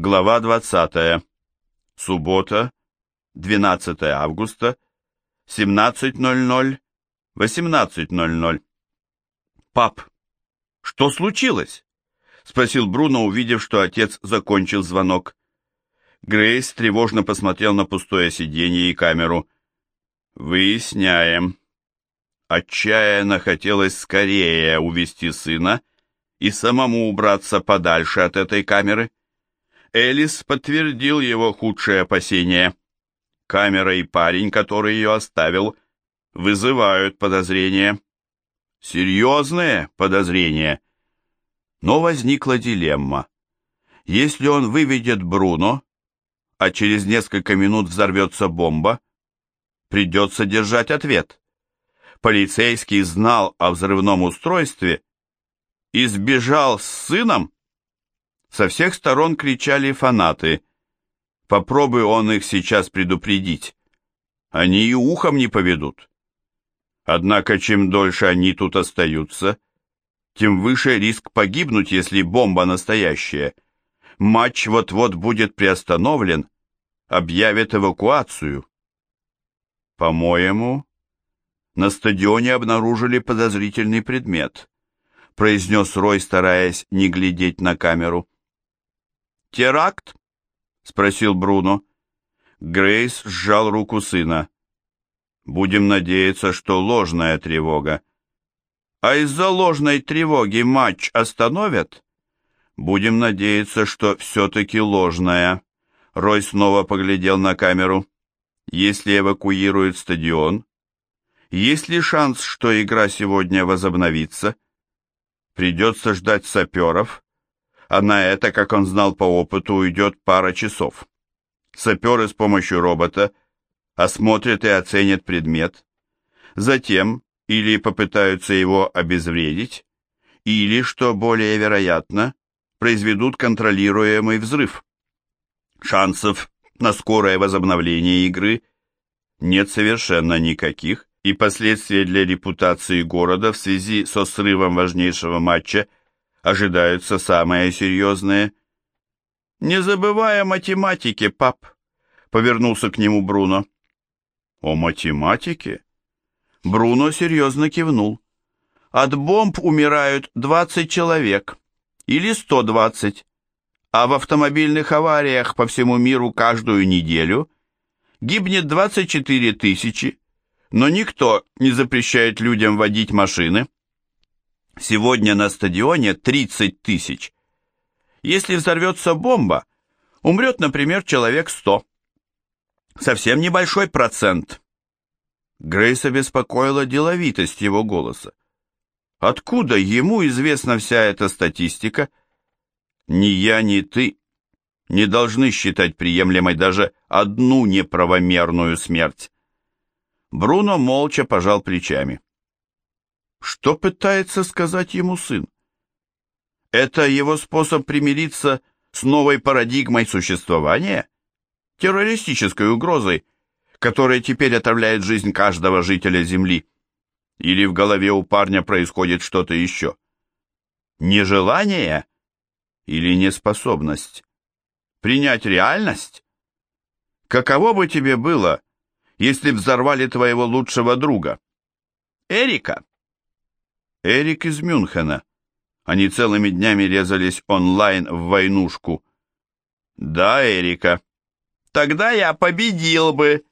Глава 20. Суббота, 12 августа, 17.00, 18.00. «Пап, что случилось?» — спросил Бруно, увидев, что отец закончил звонок. Грейс тревожно посмотрел на пустое сиденье и камеру. «Выясняем». Отчаянно хотелось скорее увести сына и самому убраться подальше от этой камеры. Элис подтвердил его худшие опасения. Камера и парень, который ее оставил, вызывают подозрения. Серьезные подозрения. Но возникла дилемма. Если он выведет Бруно, а через несколько минут взорвется бомба, придется держать ответ. Полицейский знал о взрывном устройстве и сбежал с сыном? Со всех сторон кричали фанаты. Попробуй он их сейчас предупредить. Они и ухом не поведут. Однако, чем дольше они тут остаются, тем выше риск погибнуть, если бомба настоящая. Матч вот-вот будет приостановлен, объявят эвакуацию. По-моему, на стадионе обнаружили подозрительный предмет, произнес Рой, стараясь не глядеть на камеру. «Теракт?» — спросил Бруно. Грейс сжал руку сына. «Будем надеяться, что ложная тревога». «А из-за ложной тревоги матч остановят?» «Будем надеяться, что все-таки ложная». Рой снова поглядел на камеру. «Если эвакуируют стадион, есть ли шанс, что игра сегодня возобновится?» «Придется ждать саперов» а на это, как он знал по опыту, уйдет пара часов. Саперы с помощью робота осмотрят и оценят предмет, затем или попытаются его обезвредить, или, что более вероятно, произведут контролируемый взрыв. Шансов на скорое возобновление игры нет совершенно никаких, и последствия для репутации города в связи со срывом важнейшего матча ожидаются самые серьезные. «Не забывай о математике, пап», — повернулся к нему Бруно. «О математике?» Бруно серьезно кивнул. «От бомб умирают 20 человек, или 120, а в автомобильных авариях по всему миру каждую неделю гибнет 24 тысячи, но никто не запрещает людям водить машины. Сегодня на стадионе 30 тысяч. Если взорвется бомба, умрет, например, человек 100. Совсем небольшой процент. Грейс обеспокоила деловитость его голоса. Откуда ему известна вся эта статистика? Ни я, ни ты не должны считать приемлемой даже одну неправомерную смерть. Бруно молча пожал плечами. Что пытается сказать ему сын? Это его способ примириться с новой парадигмой существования? Террористической угрозой, которая теперь отравляет жизнь каждого жителя Земли? Или в голове у парня происходит что-то еще? Нежелание или неспособность? Принять реальность? Каково бы тебе было, если взорвали твоего лучшего друга? Эрика? Эрик из Мюнхена. Они целыми днями резались онлайн в войнушку. Да, Эрика. Тогда я победил бы.